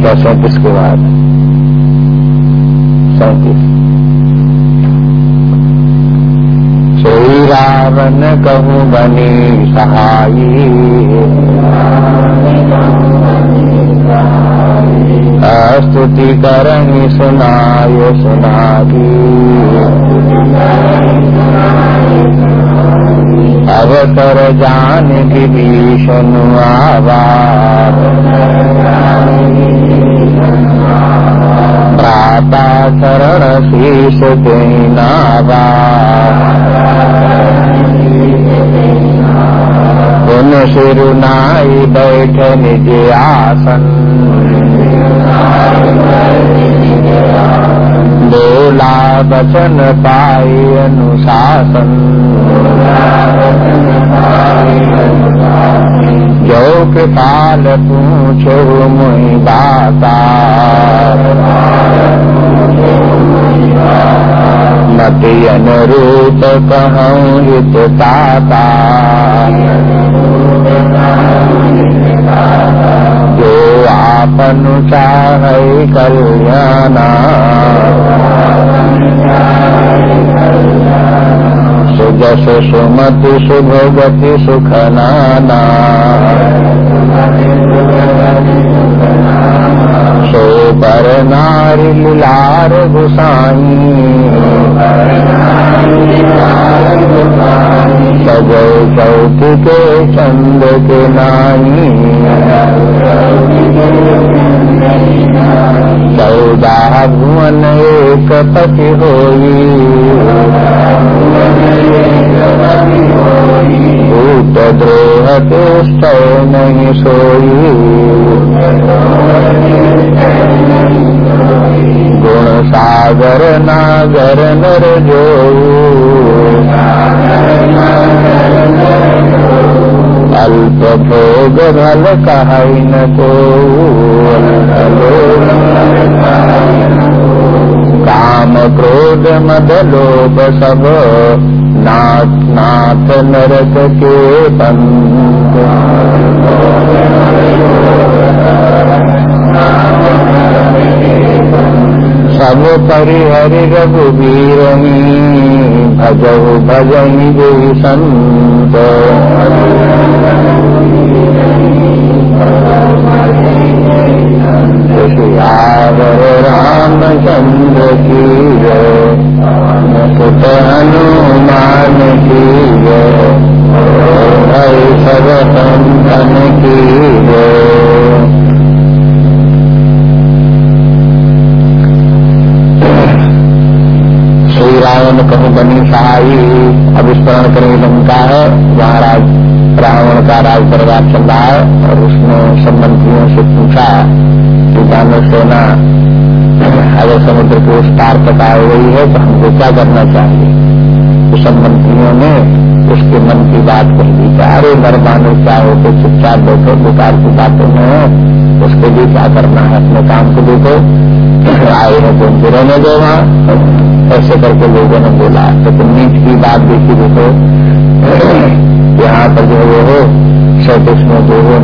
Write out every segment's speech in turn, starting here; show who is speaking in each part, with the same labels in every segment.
Speaker 1: संख्या सैंतीस के बाद सैंतीस सोई रावण कहूँ बनी सहाई। स्तुति करणी सुनाय सुनाई। अवतर जान विभीषण आवा भ्राता शरण शीश देनावा उन सिरुनाई बैठ निज आसन। बोला बचन पाई अनुशासन जो कृपाल पूछो मुई दाता मति अनुरूप कहूँ जो आपन चाह कल्याणा सुजस सुमति शुभ गति सुख नाना सो पर नारी लीलार गुसाई सजो चौथ के चंद के नाई चौदह भुवन एक पति होई। भूत द्रोह तुष्ट नहीं सोई गुण सागर नागर नर जो। अल्प भोग भल कहाई न को काम क्रोध मद लोभ सब। नाथ नाथ नरक के बंद सब परिहरि रघुवीर भजहु भजही देवी संत। सियावर रामचंद्र की सुत हनुमान की भय सब संतन की श्री रावण कहूँ बनी सहाई अब स्मरण करें लंका है। वहाँ राज, रावण का राज दरबार चल रहा है और उसने सब मंत्रियों से पूछा कि दानव सेना अगर समुद्र के उस पार तक आ गई है तो हमको क्या करना चाहिए? तो सब मंत्रियों ने उसके मन की बात कह दी कि अरे नर मानव क्या हो तो चुपचाप बैठो बेकार की बातों में उसके लिए क्या करना है? अपने काम को देखो। आए हैं तो उनको रहने दो वहाँ। ऐसे करके लोगों ने बोला। तो तुम नीच की बात देखी देखो। यहाँ पर जो वो हो सैतीस में जो हो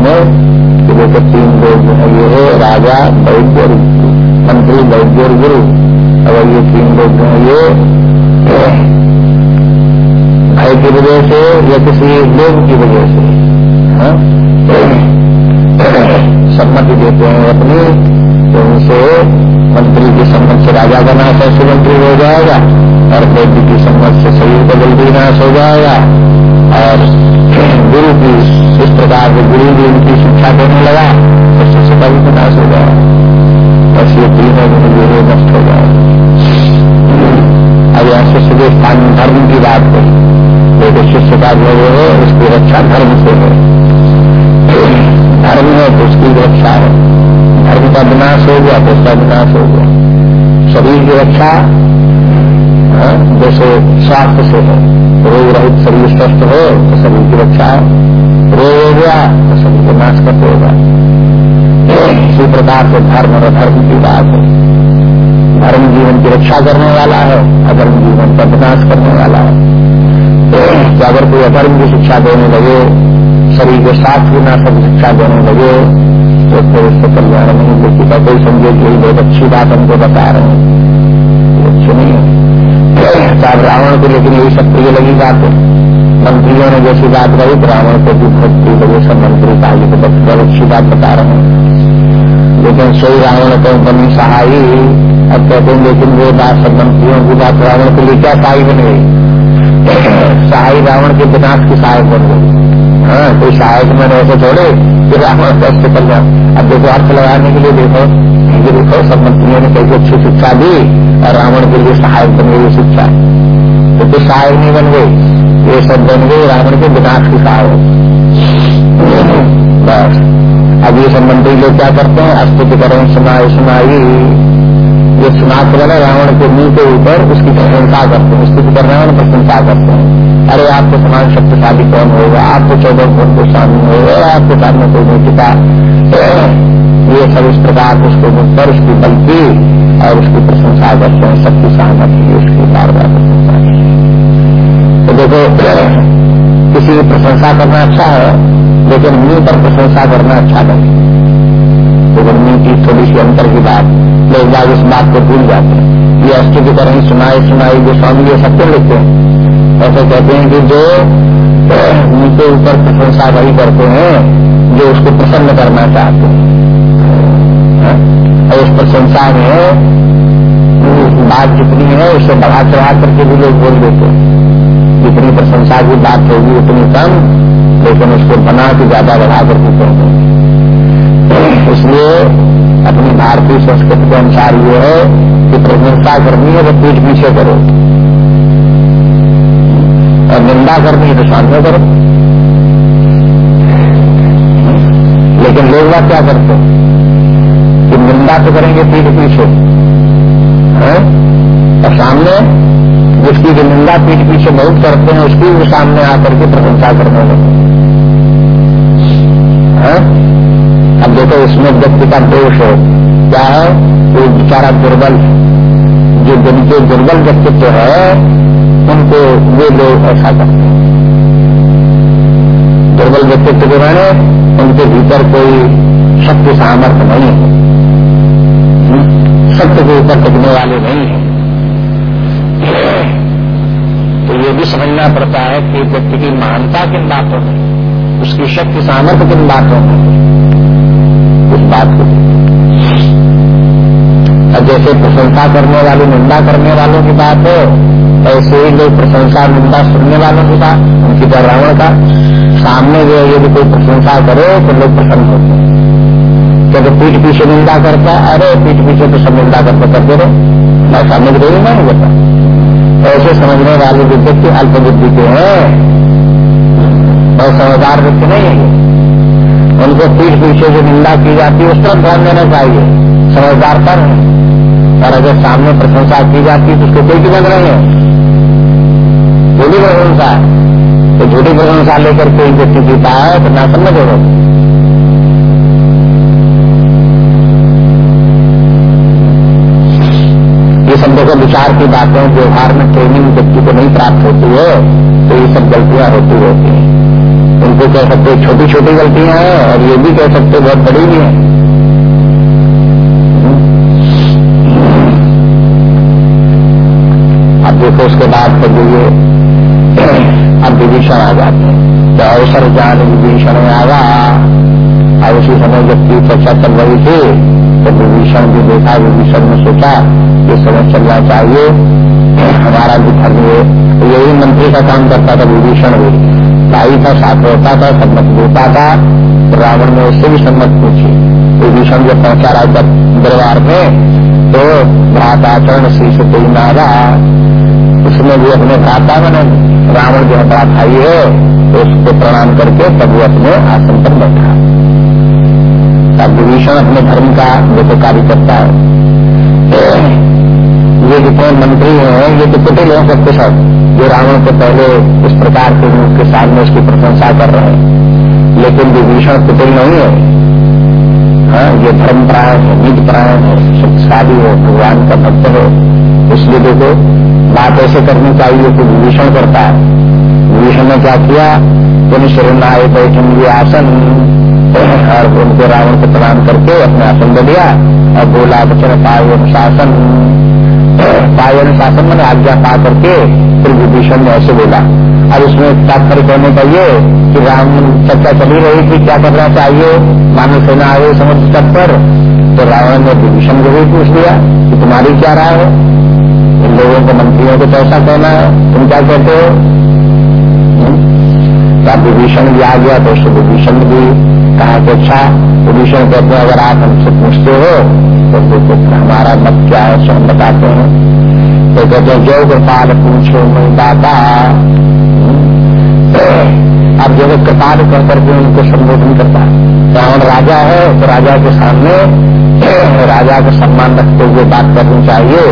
Speaker 1: कि तीन लोग जो है ये हो राजा वैद्य मंत्री वैद्य गुरु अगर ये तीन लोग जो है ये भय की वजह से या किसी लोग की वजह से? सम्मति देते हैं अपनी तो उनसे मंत्री की सम्मत से राजा का नाश ऐसे मंत्री हो जाएगा, और वैद्य की सम्मत से शरीर का जल्दी नाश हो जाएगा, और गुरु की इस प्रकार से गुरु भी उनकी शिक्षा देने लगा तो शिष्य का भी नाश हो जाएगा बस ये तीनों दिन गुरु नष्ट हो जाएगा अब यहाँ शिष्य के स्थान में धर्म की बात कही देखो शिष्य का जो है, उसकी रक्षा धर्म से है। धर्म है तो उसकी रक्षा है। धर्म का विनाश हो गया तो उसका विनाश हो गया। शरीर की रक्षा जैसे स्वास्थ्य से है। रोग रहित शरीर स्वस्थ हो तो शरीर की रक्षा है। रोग हो गया तो शरीर को नाश करते होगा इसी प्रकार से धर्म और धर्म की बात है। धर्म जीवन की रक्षा करने वाला है, अधर्म जीवन का विनाश करने वाला है। तो अगर कोई अधर्म की शिक्षा देने लगे, शरीर के साथ भी नाशक शिक्षा देने लगे तो फिर उससे कल्याण नहीं देखी का कोई संदेश यही बहुत अच्छी बात हमको बता रहे हैं। अच्छी नहीं है। रावण को लेकिन यही सब प्रिय लगी बात। मंत्रियों ने जैसी बात कही तो रावण को भी बहुत प्रिय लगे सब मंत्री का तो बहुत अच्छी बात बता रहे हैं। लेकिन सोई रावण को बनी सहाई अब कहते हैं, लेकिन वो बात सब मंत्रियों की बात, रावण के लिए क्या सहाय बन गई? सहाय रावण के विनाश की सहायक बन गई। हाँ कोई सहायक में ऐसे छोड़े कि रावण कष्ट कर जाए। अब देखो, अर्थ लगाने के लिए देखो, ये देखो, सब मंत्रियों ने कैसे अच्छी शिक्षा दी और रावण के लिए सहायक बन गई शिक्षा। तो कुछ सहायक नहीं बन गई। ये सब बन गई रावण के विनाश की सहायक बस। अब ये सब मंत्री लोग क्या करते हैं? अस्तुति करें सुनाई सुनाई। ये सुनाथ वाला रावण के मुँह के ऊपर, उसकी प्रशंसा करते हैं। स्तुति कर रावण प्रशंसा करते हैं। अरे, आपको समान शक्तिशाली कौन होगा? आपको चौदह गुण को सामने होगा। आपके सामने कोई नहीं ये सब इस प्रकार उसको मुख पर, उसकी बल की और उसकी प्रशंसा करते हैं। शक्ति सहमति उसकी बार बार प्रशंसा। देखो किसी की प्रशंसा करना अच्छा है, लेकिन मुँह पर प्रशंसा करना अच्छा नहीं लेकिन मुँह की थोड़ी सी अंतर की बात, लोग बाग इस बात को भूल जाते हैं। ये अष्ट की तरह सुनाई सुनाई जो स्वामी ये सत्य लिखते हैं? ऐसे कहते हैं कि जो उनके ऊपर प्रशंसा वही करते हैं, जो उसको प्रसन्न करना चाहते हैं। हाँ? और उस प्रशंसा में बात जितनी है उससे बढ़ा चढ़ा करके भी लोग बोल देते हैं। जितनी प्रशंसा की बात होगी, उतनी कम, लेकिन उसको बना के ज़्यादा बढ़ा करके कहते हैं। इसलिए अपनी भारतीय संस्कृति के अनुसार ये है कि प्रशंसा करनी है तो पीठ पीछे करो। और निंदा करनी है तो सामने करो। लेकिन लोग बात क्या करते कि निंदा तो करेंगे पीठ पीछे? और सामने जिसकी जो निंदा पीठ पीछे बहुत करते हैं, उसकी भी सामने आकर के प्रशंसा करने लगे। अब देखो, इसमें व्यक्ति का दोष है। क्या है? वो बेचारा दुर्बल जो जिनके दुर्बल व्यक्तित्व है, उनको वे लोग ऐसा करते हैं। दुर्बल व्यक्तित्व जो है उनके भीतर कोई शक्ति सामर्थ्य नहीं है। सत्य के ऊपर टिकने वाले नहीं है तो ये भी समझना पड़ता है कि व्यक्ति की महानता किन बातों में उसकी शक्ति सामर्थ्य किन बातों में उस बात को। जैसे प्रशंसा करने वाली, निंदा करने वालों की बात हो, ऐसे ही लोग प्रशंसा, निंदा सुनने वालों की बात, उनकी तो रावण का। सामने जो यदि कोई प्रशंसा करे तो लोग प्रसन्न होते हैं। क्योंकि पीठ पीछे निंदा करता अरे पीठ पीछे तो सब निंदा करते करते रहो। मैं सामने रही नहीं होता ऐसे समझने वाले जो व्यक्ति अल्प बुद्धि के हैं। और समझदार व्यक्ति नहीं है उनको पीठ पीछे जो निंदा की जाती है, उस तरफ़ ध्यान देना चाहिए। समझदार पर है। और अगर सामने प्रशंसा की जाती है तो उसको कोई समझ नहीं है। झूठी प्रशंसा। है तो झूठी प्रशंसा लेकर कोई व्यक्ति जीता है तो ना समझ होगा सब देखो विचार की बातें, व्यवहार में ट्रेनिंग व्यक्ति को नहीं प्राप्त होती है तो ये सब गलतियाँ होती रहती हैं। उनको कह सकते छोटी छोटी गलतियाँ हैं, और ये भी कह सकते बहुत बड़ी भी है। अब देखो, उसके बाद फिर ये, अब विभीषण आ जाते हैं। तो अवसर जान, विभीषण में आगा और उसी समय जब की चर्चा चल रही थी तो विभीषण भी देखा विभीषण ने सोचा, ये समय चलना चाहिए। हमारा भी धर्म यही मंत्री का काम करता था, विभीषण भी। भाई था, साथ रहता था सम्मत देता था। तो रावण ने उससे भी सम्मत पूछी। विभीषण जब पहुँचा रहा दरबार में तो भ्राताचरण श्री से कोई नारा उसने भी अपने भ्राता मैंने रावण जो बड़ा भाई है तो उसको प्रणाम करके तब वो अपने आसन पर बैठा। तब विभीषण अपने धर्म का देखो कार्य करता है। ये जितने मंत्री हैं, ये तो कुटिल हैं। सब जो रावण को पहले इस प्रकार के के सामने उसकी प्रशंसा कर रहे हैं। लेकिन विभीषण कुटिल नहीं है हाँ ये धर्म प्रायण है निज प्रायण है शक्तिशाली हो, भगवान का भक्त हो। इसलिए देखो, बात ऐसे करनी चाहिए कि विभीषण करता है। विभीषण ने क्या किया? पुण्य शरण आए बैठन ये आसन। और उनको रावण को प्रणाम करके अपने आसन में लिया और बोला वचन पाए अनुशासन। पाए अनुशासन मैंने आज्ञा पा करके फिर विभीषण ने ऐसे बोला, अब इसमें तात्पर्य कहने का ये कि राम चर्चा चली रही थी, क्या करना चाहिए मानव सेना आए समुद्र तट पर। तो रावण ने विभीषण को भी पूछ लिया कि तुम्हारी क्या राय है? इन लोगों को मंत्रियों को कैसा कहना है? तुम क्या कहते हो? क्या विभीषण भी आ गया तो उसको विभीषण भी कहा कि अच्छा विभीषण कहते हैं अगर आप हमसे पूछते हो तो देखो हमारा मत क्या है सो हम बताते हैं। तो कहते हैं जो गोपाल, पूछो मैं दाता अब जब कृपाल कह करके उनको संबोधन करता है, रावण राजा है तो राजा के सामने, राजा का सम्मान रखते हुए बात करनी चाहिए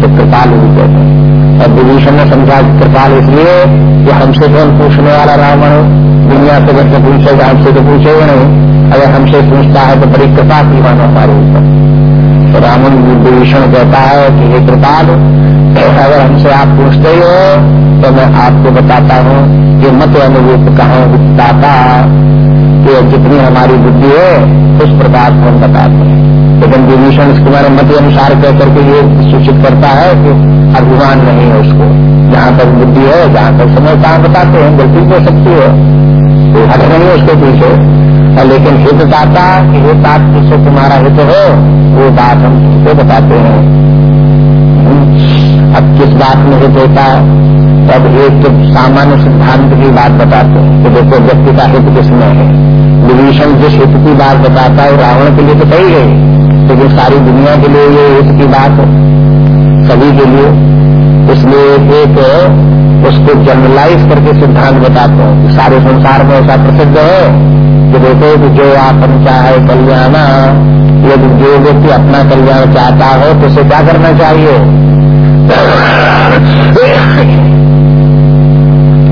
Speaker 1: तो कृपाल भी कहते हैं। और विभीषण ने समझा कृपाल इसलिए कि हमसे कौन पूछने वाला रावण दुनिया से जब पूछेगा हमसे तो पूछेगा नहीं। अगर हमसे पूछता है तो बड़ी कृपा की मानो हमारे ऊपर तो रावण विभीषण कहता है कि ये कृपाल, अगर हमसे आप पूछते ही हो तो मैं आपको बताता हूँ कि मत अनुरूप कहा दाता कि जितनी हमारी बुद्धि है, उस प्रकार को हम बताते हैं। लेकिन विभीषण इसके बारे मत अनुसार कह करके ये सूचित करता है कि अभिमान नहीं है उसको। जहाँ तक बुद्धि है, जहाँ तक समय कहाँ बताते हैं, गलती हो सकती है। कोई हट नहीं है उसके पीछे। लेकिन हित दाता कि हित आप जिससे तुम्हारा हित हो, वो बात हम तुमको बताते हैं। अब किस बात में हित होता है? तब एक तो सामान्य सिद्धांत की बात बताते हैं कि देखो, व्यक्ति का हित किसमें है? विभीषण जिस हित की बात बताता है रावण के लिए तो कही गई लेकिन सारी दुनिया के लिए ये हित की बात है। सभी के लिए इसलिए एक, उसको जनरलाइज करके सिद्धांत बताते हैं। सारे संसार में ऐसा प्रसिद्ध है कि देखो कि जो आप चाहे कल्याण, यदि जो व्यक्ति अपना कल्याण चाहता हो तो उसे क्या करना चाहिए?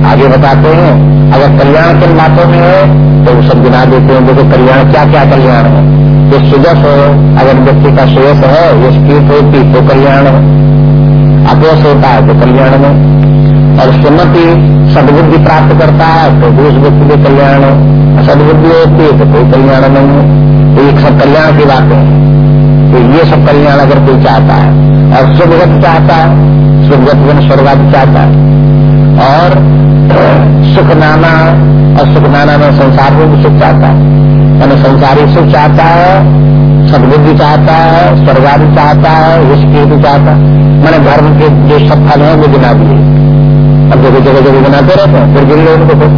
Speaker 1: आगे बताते हैं, अगर कल्याण किन बातों में है तो वो सब गिना देते हैं, देखो कल्याण क्या क्या कल्याण है। जो सुजस हो, अगर व्यक्ति का सुयस है, ये स्पीत होती तो कल्याण है। अपयस होता है तो कल्याण में और सुमति सदबुद्धि प्राप्त करता है तो भी उस व्यक्ति के कल्याण सदबुद्धि होती है तो कोई कल्याण नहीं है। तो एक सब कल्याण की बातें हैं। तो ये सब कल्याण अगर कोई चाहता है, और सुभगत चाहता है सुभगत जन स्वर्गाद चाहता है। और सुख नाना, और सुख नाना में संसार में भी सुख चाहता है। मैंने संसारी सुख चाहता है सदबुद्धि चाहता है, स्वर्गादि चाहता है विष्टि भी चाहता है। मैंने धर्म के जो सब फल है, वो गिना दिए। अब जगह जगह जगह गिनाते रहते हैं, फिर गिन लो उनको तो।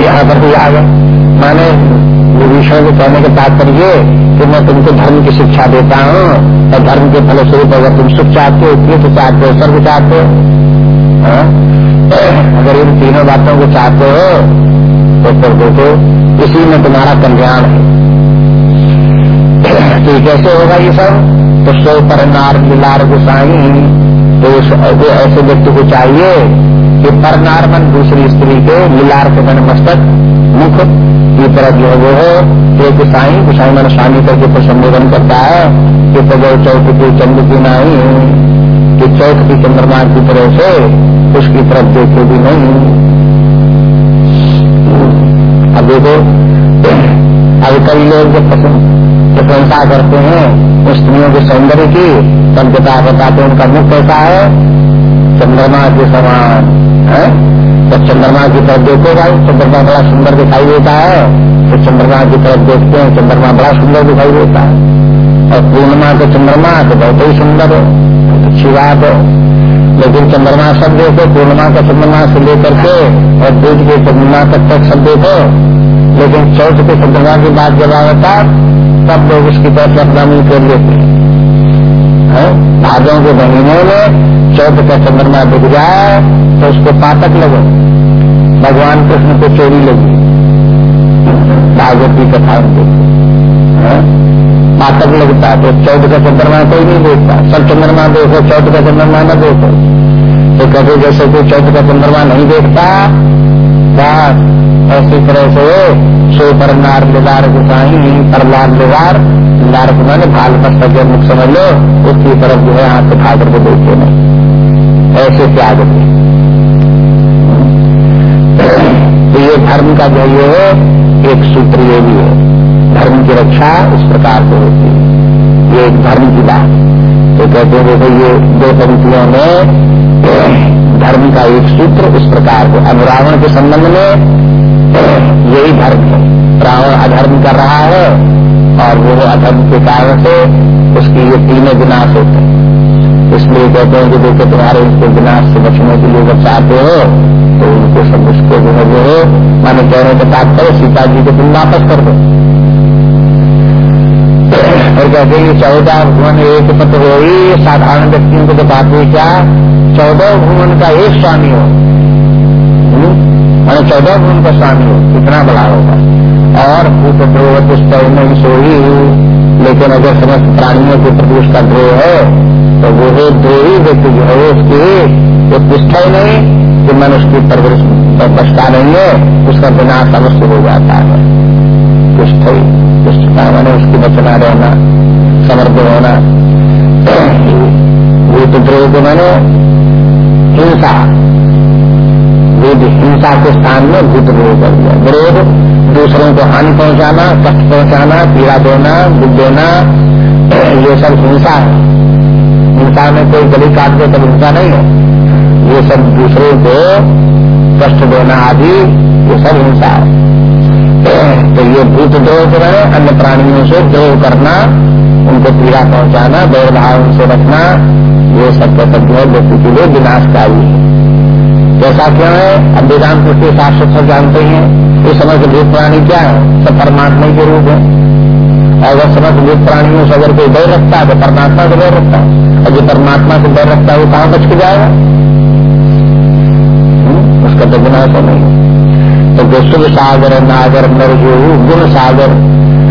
Speaker 1: यहाँ पर भी आ गए। मैंने विभीषण को कहने के तात्पर्य कि मैं तुमको धर्म की शिक्षा देता हूँ, और धर्म के फलस्वरूप अगर तुम सुख चाहते हो तीर्थ चाहते हो, स्वर्ग चाहते हो हाँ? अगर इन तीनों बातों को चाहते हो तो फिर देखो, इसी में तुम्हारा कल्याण है। तो कैसे होगा ये सब तो सो पर नार मिलार गुसाई। तो ऐसे व्यक्ति को चाहिए कि पर नार मन दूसरी स्त्री के मिलार के मन मस्तक, मुख की तरफ़ जो वो हो एक गुसाई। गुसाई मन स्वामी करके फिर संबोधन करता है कि तजो चौक की चंद्र की नाई, कि चौक की चंद्रमा की तरह से उसकी तरफ़ देखे भी नहीं। अब देखो, अब कई लोग जब प्रशंसा करते हैं, उस स्त्रियों के सौंदर्य की तब बता बताते उनका मुख कैसा है? चंद्रमा के समान, है? तो चंद्रमा की तरफ़ देखो भाई चंद्रमा बड़ा सुंदर दिखाई देता है। तो चंद्रमा की तरफ़ देखते हैं, चंद्रमा बड़ा सुंदर दिखाई देता है। और पूर्णिमा के चंद्रमा तो बहुत ही सुंदर है अच्छी बात है। लेकिन चंद्रमा सब देखो, पूर्णिमा का चंद्रमा से लेकर के और दूध के चंद्रमा तक तक सब देखो। लेकिन चौथ के चंद्रमा की बात जब आता तब लोग उसकी तरफ़ अपना कर लेते हैं। भादों के महीने में चौथ का चंद्रमा दिख जाए तो उसको पातक लगो। भगवान कृष्ण को चोरी लगी। भागवत की कथा देखो। पातक लगता तो चौथ का चंद्रमा कोई नहीं देखता। सब चंद्रमा देखो, चौथ का चंद्रमा न देखो। तो कहते जैसे कोई चौथ का चंद्रमा नहीं देखता ऐसी तरह से सो पर नार लिदार गुसाई पर लार लिदार लार को मैंने भाल मस्तक मुख समझ लो उसकी तरफ़ जो है हाथ उठा करके देखते नहीं ऐसे त्याग दे। तो ये धर्म का जो ये एक सूत्र ये भी है। धर्म की रक्षा इस प्रकार से होती है। ये एक धर्म की बात तो कहते हैं, देखो ये दो पंक्तियों में, धर्म का एक सूत्र इस प्रकार को अनुरावण के संबंध में यही धर्म है। रावण अधर्म कर रहा है और वो अधर्म के कारण से उसकी ये तीनों विनाश होते हैं। इसलिए कहते हैं कि देखो तुम्हारे इसके विनाश से बचने के लिए जब चाहते हो तो उनको सब उसको जो है जो है, माने कहने के साथ करो सीता जी को तुम वापस कर दो। और कहते हैं चौदह भुवन एक पत्र हो साधारण व्यक्तियों को तो बात हुई क्या? चौदह भुवन का एक स्वामी हो? मैंने चौदह भुवन का स्वामी हो, कितना बड़ा होगा। और भूपद्रोह पुस्तक में सोई लेकिन अगर समस्त प्राणियों के प्रति उसका द्रोह है तो वो जो द्रोही व्यक्ति जो है उसकी वो पुष्ट ही नहीं कि मन उसकी परवरिश बचता नहीं है, उसका विनाश अवश्य हो जाता है। पुष्ट ही पुष्टता मैंने उसकी बचना रहना, समर्थ होना। भूत द्रोह को मैंने हिंसा। वेद हिंसा के स्थान में भूत द्रोह कर दिया। विरोध, दूसरों को हानि पहुंचाना, कष्ट पहुंचाना, पीड़ा देना, दुख देना, ये सब हिंसा है। हिंसा में कोई गली काट दे तब हिंसा नहीं है। ये सब दूसरों को कष्ट देना आदि, ये सब हिंसा है। तो ये भूत द्रोह जो है, अन्य प्राणियों से द्रोह करना, उनको पीड़ा पहुंचाना भेदभाव से रखना, ये सब कर्तव्य है व्यक्ति के लिए विनाशकारी है। जैसा क्यों है अब वेदांत के साफ़ सुथरा जानते हैं समय के भूत प्राणी क्या है? सब परमात्मा के रूप है। और वह समस्त भूत प्राणियों से अगर कोई डर रखता है तो परमात्मा को डर रखता है। और जो परमात्मा से डर रखता है, वो कहाँ बच के जाएगा हम्म? उसका तो गुना तो नहीं तो जो शुभ सागर, नागर नर जो गुण सागर।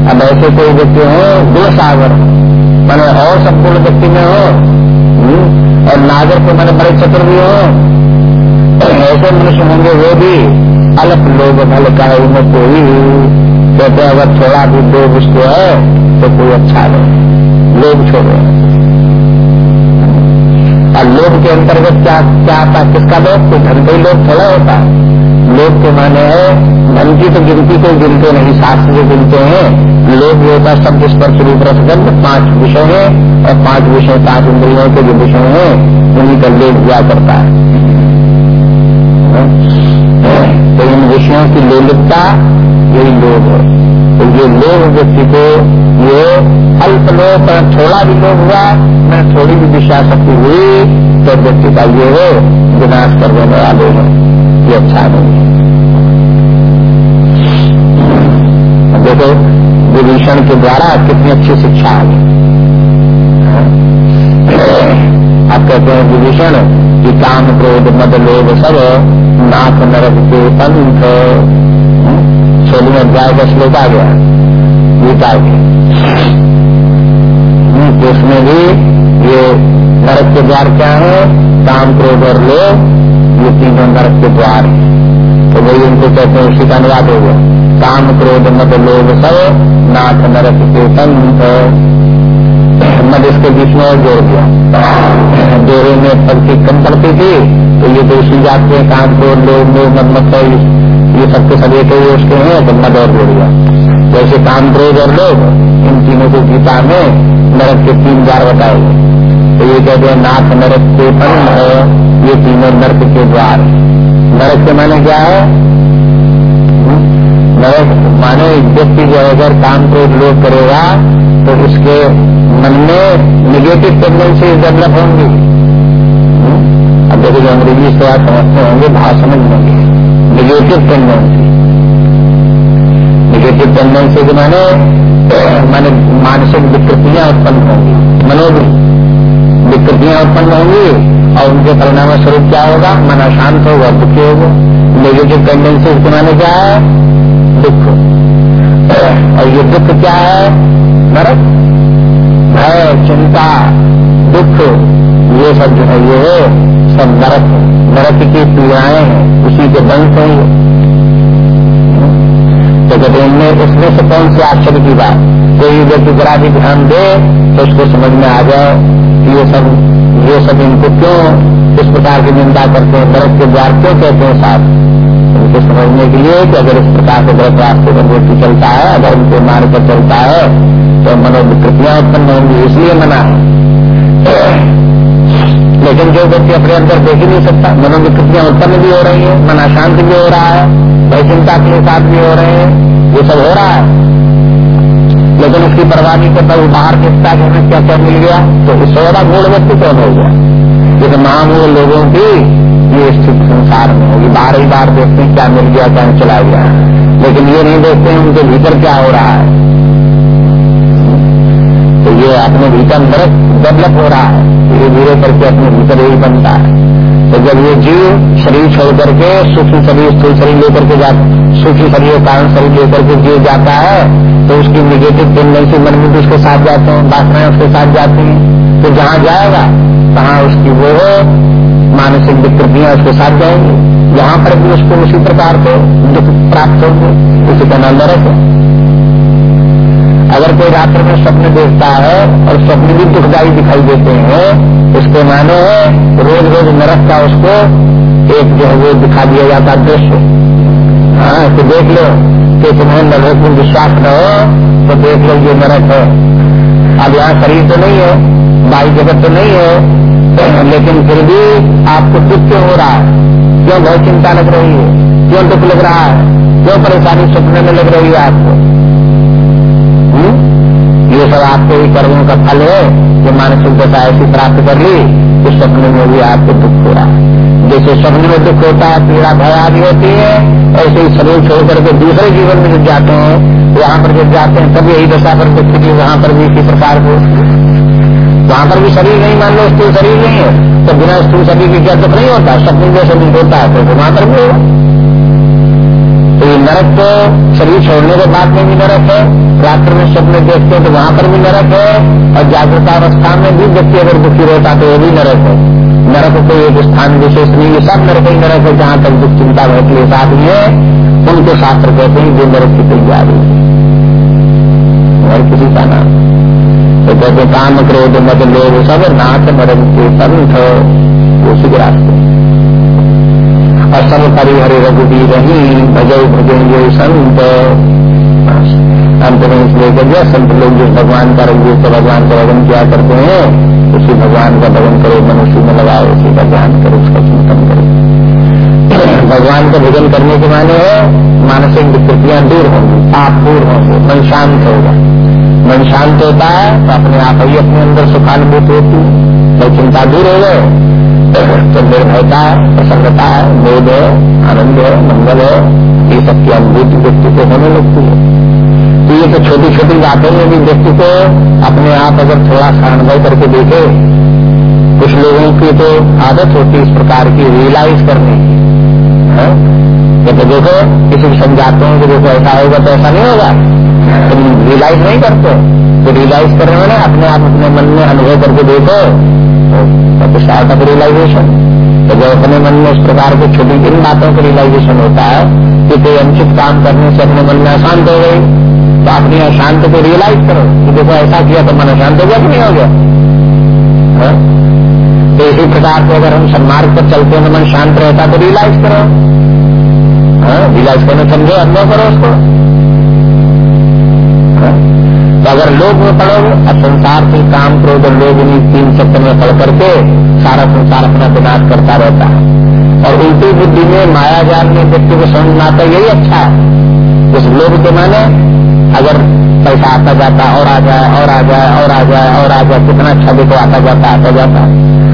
Speaker 1: अब ऐसे कोई व्यक्ति हो, गुण सागर। मैंने और सब गुण व्यक्ति में हो। हम्म? और नागर को मैंने बड़े चतुर भी हो। ऐसे मनुष्य होंगे, वो भी अल्प लोग भल का उन्हें कोई कहते अगर थोड़ा भी दो उसको है तो कोई अच्छा नहीं। लोग छोड़ो। और लोग के अंतर्गत क्या क्या आता किसका लोग कोई धन का ही लोग थोड़ा होता है। लोभ के माने है, धन की तो गिनती कोई गिनते नहीं, शास्त्र जो गिनते हैं। लोग जो होता सब स्पर्श रूप रसगंध पाँच विषय है, और पाँच विषय पाँच इंद्रियों के जो विषय है, उन्हीं का लोभ हुआ करता है? तो इन विषयों की लोलुपता यही लोभ है। तो ये लोभ व्यक्ति को ये अल्प लोग थोड़ा भी लोग हुआ, मैं थोड़ी भी दिशा शक्ति हुई तो व्यक्ति का ये हो, विनाश कर देने वाले हैं। ये अच्छा नहीं है। देखो, विभीषण के द्वारा कितनी अच्छी शिक्षा आ गई आप कहते हैं, विभीषण कि काम क्रोध मद लोग सब नाथ नरक के पंथ सोलह अध्याय का श्लोक आ गया। गीता के। उसमें भी ये नरक के द्वार क्या है? काम क्रोध और लोग ये तीनों नरक के द्वार है। तो वही उनको कहते हैं उसी का अनुवाद हो गया काम क्रोध मद लोग सब नाथ नरक के पंथ मद इसके बीच में और जोड़ दिया। दोहे में पंक्ति कम पड़ती थी तो ये तो उसी जाते हैं काम क्रोध लोग मत ये सबके सब एक ही उसके हैं तो मद और जोड़ दिया। जैसे काम क्रोध और लोग, इन तीनों को गीता में नरक के तीन द्वार बताए तो ये कहते हैं, नाथ, नरक के पन ये तीनों नरक के द्वार। नरक के माने क्या है? नरक माने व्यक्ति जो अगर काम को लोग करेगा तो उसके मन में निगेटिव टेंडेंसी डेवलप होंगी? अब देखो जो अंग्रेज़ी से आप समझते होंगे भाषण लेंगे। निगेटिव टेंडेंसी निगेटिव टेंडेंसी के माने माने मानसिक विकृतियाँ उत्पन्न होंगी। मनोबुद्धि विकृतियाँ उत्पन्न होंगी और उनके परिणाम स्वरूप क्या होगा? मन अशांत होगा, दुखी होगा। नेगेटिव टेंडेंसी के माने क्या है? दुख। और ये दुख क्या है? नरक। भय चिंता, दुख, ये सब जो है, ये है, सब नरक नरक की पीड़ाएँ हैं, उसी के दंश हैं तो जब इनमें उसमें से कौन सी आश्चर्य की बात? कोई व्यक्ति जरा भी ध्यान दे तो उसको समझ में आ जाए कि ये सब ये सब इनको क्यों इस प्रकार की निंदा करते हैं, नरक के द्वार क्यों कहते हैं साथ उनको समझने के लिए कि अगर इस प्रकार के गलत रास्ते पर व्यक्ति चलता है, अगर उनको मार्ग पर चलता है तो मनोविकृतियाँ उत्पन्न होंगी, इसलिए मना है। लेकिन जो व्यक्ति अपने अंदर देख ही नहीं सकता मनोविकृतियाँ उत्पन्न भी हो रही है, मन अशांत भी हो रहा है, भय चिंता के साथ भी हो रहे हैं, ये सब हो रहा है। लेकिन उसकी परवाह नहीं करता, वो बाहर देखता कि हमें क्या क्या मिल गया तो इससे ज़्यादा मूल व्यक्ति कौन हो गया जैसे महामूल लोगों की ये स्थिति संसार में होगी, बार ही बार देखते हैं क्या मिल गया, क्या चला गया। लेकिन ये नहीं देखते हैं उनके भीतर क्या हो रहा है। तो ये अपने भीतर अंदर डेवलप हो रहा है। धीरे धीरे करके अपने भीतर यही बनता है। तो जब ये जीव शरीर छोड़ करके, सूक्ष्म शरीर, स्थूल शरीर लेकर के जा सूक्ष्म शरीर कारण शरीर लेकर के जीव जाता है तो उसकी निगेटिव टेंडेंसी मन में भी उसके साथ जाते हैं, वासनाएँ उसके साथ जाती हैं। तो जहाँ जाएगा तहां उसकी वो मानसिक विकृतियाँ उसके साथ जाएँगी। यहाँ पर भी उसको उसी प्रकार के दुख प्राप्त होंगे। उसी का नाम नरक है। अगर कोई रात्र में स्वप्न देखता है और स्वप्न भी दुखदायी दिखाई देते हैं इसके माने रोज रोज नरक का उसको एक जो है वो दिखा दिया जाता दृश्य। हाँ तो देख लो कि तुम्हें नरक में विश्वास न हो तो देख लो ये नरक है। अब यहाँ शरीर तो नहीं है बाई जगत तो नहीं है, लेकिन फिर भी आपको दुख क्यों हो रहा है? क्यों बहुत चिंता लग रही है? क्यों दुख लग रहा है? क्यों परेशानी सपने में लग रही है आपको? ये सब आपके ही कर्मों का फल है। जो मानसिक दशा ऐसी प्राप्त कर ली तो स्वप्न में भी आपको दुख हो रहा है। जैसे स्वप्न में दुख होता है, पीड़ा, भय आदि होती है, ऐसे ही शरीर छोड़ करके दूसरे जीवन में जब जाते हैं, वहाँ पर जब जाते हैं, तब यही दशा पर दुख की वहाँ पर भी इसी प्रकार को वहाँ पर भी शरीर नहीं, मान लो स्थूल शरीर नहीं है तो बिना स्थूल शरीर की क्या दुख नहीं होता? स्वप्न जैसे दुख होता है तो वहाँ पर भी होगा। तो ये नरक तो शरीर छोड़ने के बाद में भी नरक है, रात्र में स्वप्न देखते हैं तो वहाँ पर भी नरक है, और जागृत अवस्था में भी व्यक्ति अगर दुखी रहता तो वो भी नरक है। नरक को एक स्थान विशेष नहीं है, सब नरक ही नरक है, जहाँ तक दुख, चिंता, भय साथ है, उनको शास्त्र कहते हैं जो नरक की तैयारी है। किसी का नाम। तो कहते काम, क्रोध मत लोग सब नाथ नरक के पंथ उसी रास्ते सब परिहरे रघुबी रही भजो भजेंगे संत। अंत में इसलिए कर दिया संत लोग जिस भगवान का रंग तो भगवान का भजन किया करते हैं, उसी भगवान का भजन करो, मनुष्य में लगाओ, उसी का ध्यान करो, उसका चिंतन करो। भगवान का भजन करने के माने है, मानसिक विकृतियाँ दूर होंगी पाप दूर होंगे, मन शांत होगा। मन शांत होता है तो अपने आप ही अपने अंदर सुखानुभूत होती है। तो चिंता दूर हो गए तो निर्भयता प्रसन्नता, बोध है आनंद है मंगल है ये सबकी अनुभूति व्यक्ति को होने लगती है। तो ये तो छोटी छोटी बातों में भी व्यक्ति को अपने आप अगर थोड़ा सा अनुभव करके देखे, कुछ लोगों की तो आदत होती इस प्रकार की रियलाइज़ करने की। तो देखो, किसी को समझाते हैं कि देखो, ऐसा होगा तो ऐसा नहीं होगा। तुम रियलाइज़ नहीं करते। तो रियलाइज़ करने में अपने आप अपने मन में अनुभव करके देखो तो स्टार्ट ऑफ़ रियलाइजेशन तो जब अपने मन में इस प्रकार की छोटी इन बातों का रियलाइजेशन होता है कि कोई अनुचित काम करने से अपने मन में अशांत हो गई तो अपनी अशांत को रियलाइज़ करो कि देखो ऐसा किया तो मन अशांत हो गया कि नहीं हो गया हाँ? तो इसी प्रकार से अगर हम सन्मार्ग पर चलते हैं तो मन शांत रहता तो रियलाइज़ करो रियलाइज़ हाँ? करने समझो, अनुभव करो उसको हाँ? तो अगर लोग में पढ़ोगे और संसार के काम क्रोध और लोग इन्हीं तीन सप्ताह में पढ़ करके सारा संसार अपना विनाश करता रहता है। और उल्टी बुद्धि में, माया जाल में व्यक्ति को समझ में आता यही अच्छा है। उस लोग के माने, अगर पैसा आता जाता और आ जाए, और आ जाए, और आ जाए, और आ जाए, कितना अच्छा देखो, आता जाता आता जाता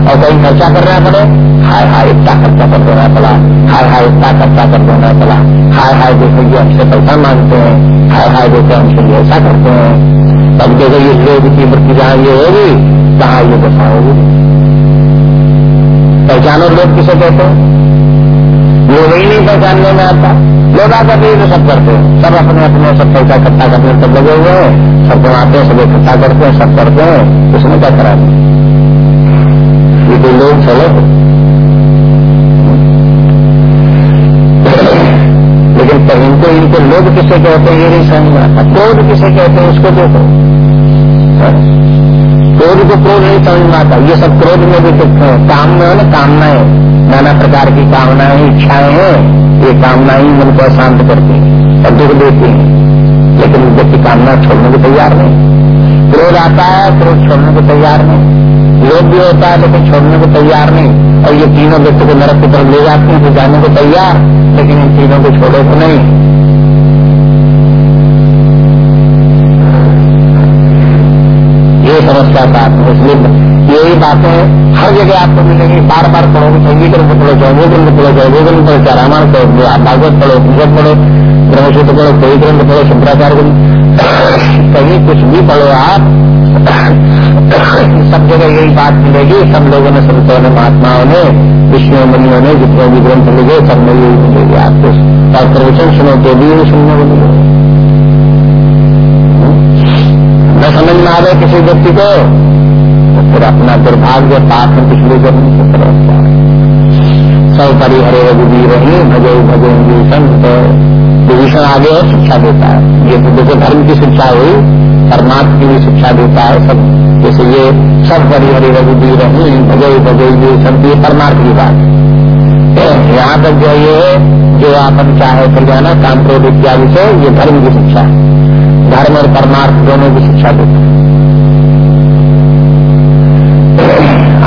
Speaker 1: और कहीं खर्चा करना पड़े हाय हाय इतना खर्चा कर देना पड़ा हाय हाय इतना खर्चा कर देना पड़ा हाय हाय देखो ये हमसे पैसा मांगते हैं। हाय हाय देखो हमसे ये ऐसा करते हैं। तब देखो ये लोग की वृत्ति जहाँ ये होगी कहाँ ये दशा होगी। पहचानो लोग किसे कहते हैं? लोग ही नहीं पहचानने में आता। लोग आकर भी तो सब करते हैं। सब अपने अपने, सब पैसा इकट्ठा करने सब लगे हुए हैं। सब कमाते हैं, सब इकट्ठा करते हैं, सब करते हैं। उसमें क्या करा ये कोई लोग चलो? लेकिन इनको इनको लोग किसे कहते हैं? ये नहीं समझ क्रोध किसे कहते हैं? उसको देखो। क्रोध को क्रोध नहीं समझ में आता। ये सब क्रोध में भी दुख है। काम में है ना? कामनाएँ नाना प्रकार की कामनाएँ, इच्छाएँ हैं। ये कामना ही मन को अशांत करती है और दुख देती है। लेकिन व्यक्ति कामना छोड़ने को तैयार नहीं। क्रोध आता है, क्रोध छोड़ने को तैयार नहीं। लोभ भी होता है, लेकिन छोड़ने को तैयार नहीं। और ये तीनों व्यक्ति को नरक की तरफ़ ले जाते हैं तो जाने को तैयार, लेकिन इन तीनों को छोड़े तो नहीं। ये समस्या का इसलिए यही बातें हर जगह आपको मिलेंगी। बार बार पढ़ोगे चौबीस दिन पढ़ो, चौबीस दिन पढ़ो, चौबीस दिन पढ़ो चार रामायण पढ़ो, भागवत पढ़ो, उपनिषद पढ़ो, ब्रह्मसूत्र पढ़ो, कोई ग्रंथ पढ़ो, शंकराचार्य कहीं कुछ भी पढ़ो आप सब जगह यही बात मिलेगी। सब लोगों ने संतों ने, महात्माओं ने विष्णु मुनियों ने, जितने भी ग्रंथ लिखे, सब में यही मिलेगी। आपको और प्रवचन सुनो तो भी यही सुनने को मिलेगा। न समझ में आ रहे किसी व्यक्ति को? तो फिर अपना दुर्भाग्य पाप में पिछले जन्म से प्रवक्ता सब परिहरे रघुवीर ही भजे भजेंगे संत। विभीषण आगे और शिक्षा देता है। ये तो देखो, धर्म की शिक्षा हुई, परमात्मा की भी शिक्षा देता है, सब जैसे ये सब परिहरे रघुवीर ही भजे भजेंगे संत ये परमार्थ की बात यहाँ तक जो ये जो अपन चाहे कर जाना, काम क्रोध इत्यादि से ये धर्म की शिक्षा है। धर्म और परमार्थ दोनों की शिक्षा देता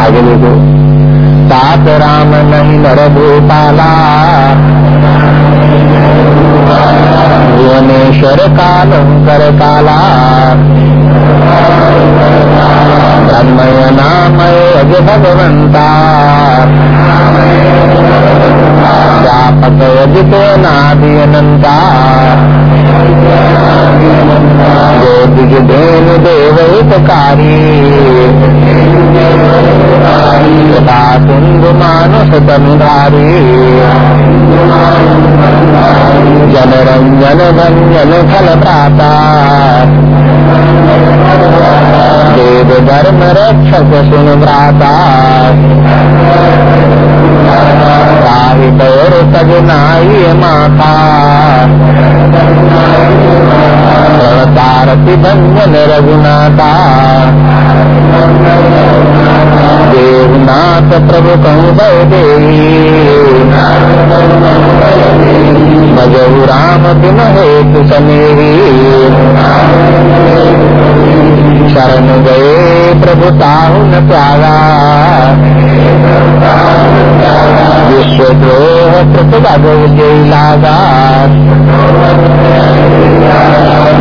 Speaker 1: आगे देखो। तात राम नहीं नर भूपाला भुवनेश्वर काल कर काला। ब्रह्मय नामय भगवंता व्यापक अजित नादि अनंता जो दिज धेनु देव हितकारी सदा सिंधु मानस तनुधारी जन रंजन फल प्राता देव धर्म रक्षक सुन भ्राता। और सजनाई माता। प्रणतारति भंजन रघुनाथा देवनाथ प्रभु कहूँ देवी। भजऊ राम बिन हेतु समेरी शरण गए प्रभु ताहु न त्यागा। विश्वद्रोह प्रतिभग जय लागा।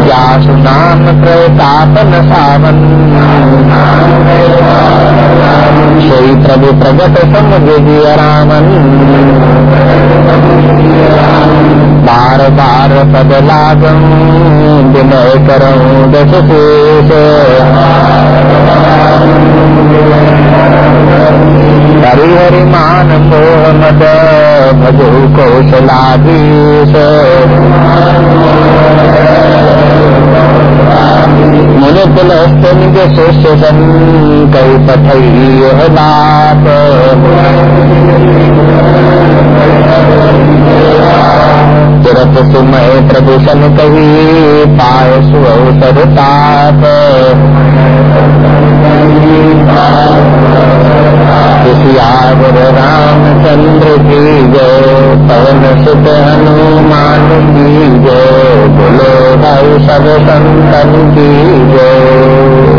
Speaker 1: जासु नाम प्रतापन सावन। सोई प्रभु प्रगट समझ रामन। बार बार पद विनय करूँ दस शेष हरि मान मोह मद भजो कौशलाधीश। मुनि पुलस्तन के शिष्य सन कई पठई यह बात तुरत सुमय प्रदूषण कही पाय सुअवसर ताप सियावर रामचंद्र की जय, पवन सुत हनुमान की जय, बोलो भाई सब संतन की जय।